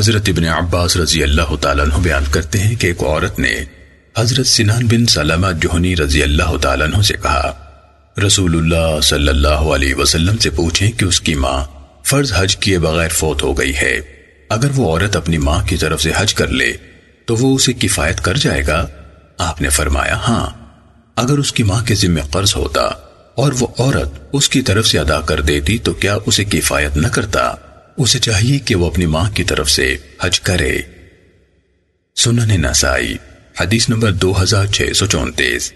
حضرت ابن عباس رضی اللہ تعالیٰ عنہ بیان کرتے ہیں کہ ایک عورت نے حضرت سنان بن سلمہ جوہنی رضی اللہ تعالیٰ عنہ سے کہا، رسول اللہ صلی اللہ علیہ وسلم سے پوچھیں کہ اس کی ماں فرض حج کیے بغیر فوت ہو گئی ہے۔ اگر وہ عورت اپنی ماں کی طرف سے حج کر لے، تو وہ اسے کفایت کر جائے گا؟ آپ نے فرمایا ہاں۔ اگر اس کی ماں کے ذمہ قرض ہوتا اور وہ عورت اس کی طرف سے ادا کر دیتی، تو کیا اسے کفایت نہ کرتا؟ اسے چاہیے کہ وہ اپنی ماں کی طرف سے حج کرے۔ سنن نسائی، حدیث نمبر دو ہزار چھ سو چونتیس۔